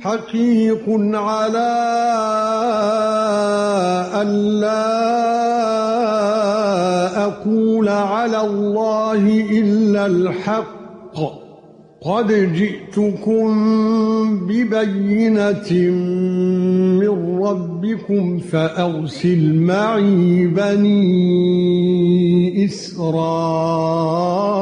حقيق على أن لا أقول على الله إلا الحق. قد جئتكم ببينة من ربكم فأرسل معي بني إسرائيل.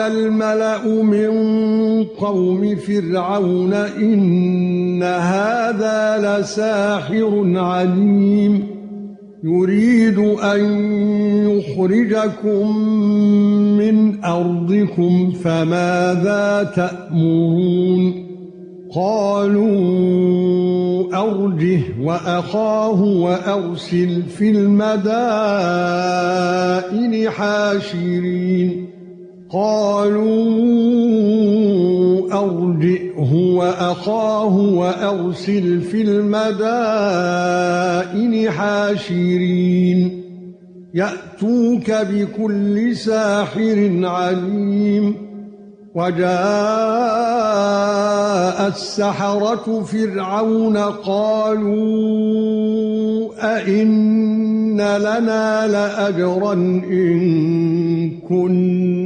قال الملأ من قوم فرعون إن هذا لساحر عليم يريد أن يخرجكم من أرضكم فماذا تأمرون قالوا أرجه وأخاه وأرسل في المدائن حاشرين قالوا أرجئه وأخاه وأرسل في المدائن حاشرين. يأتوك بكل ساحر عليم. وجاء السحرة فرعون قالوا أئن لنا لأجرا إن كنا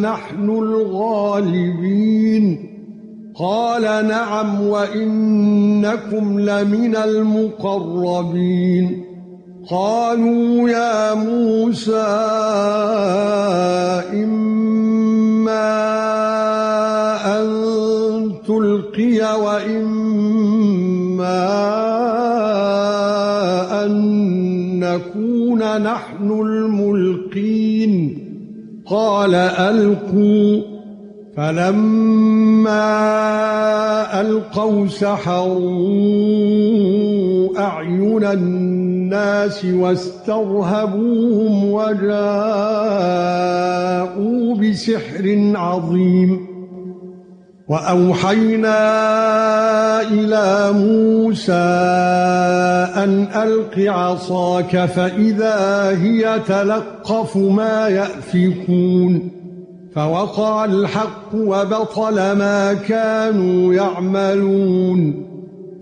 نحن الغالبين. قال نعم وإنكم لمن المقربين. قالوا يا موسى إما أن تلقي وإما أن نكون نحن الملقين. قال ألقوا فلما ألقوا سحروا أعين الناس واسترهبوهم وجاءوا بسحر عظيم وأوحينا إلى موسى أن ألق عصاك فإذا هي تلقف ما يأفكون فوقع الحق وبطل ما كانوا يعملون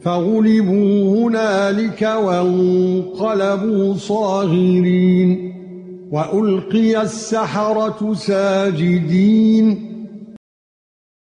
فغلبوا هنالك وانقلبوا صاغرين وألقي السحرة ساجدين